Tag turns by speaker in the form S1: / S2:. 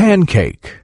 S1: pancake.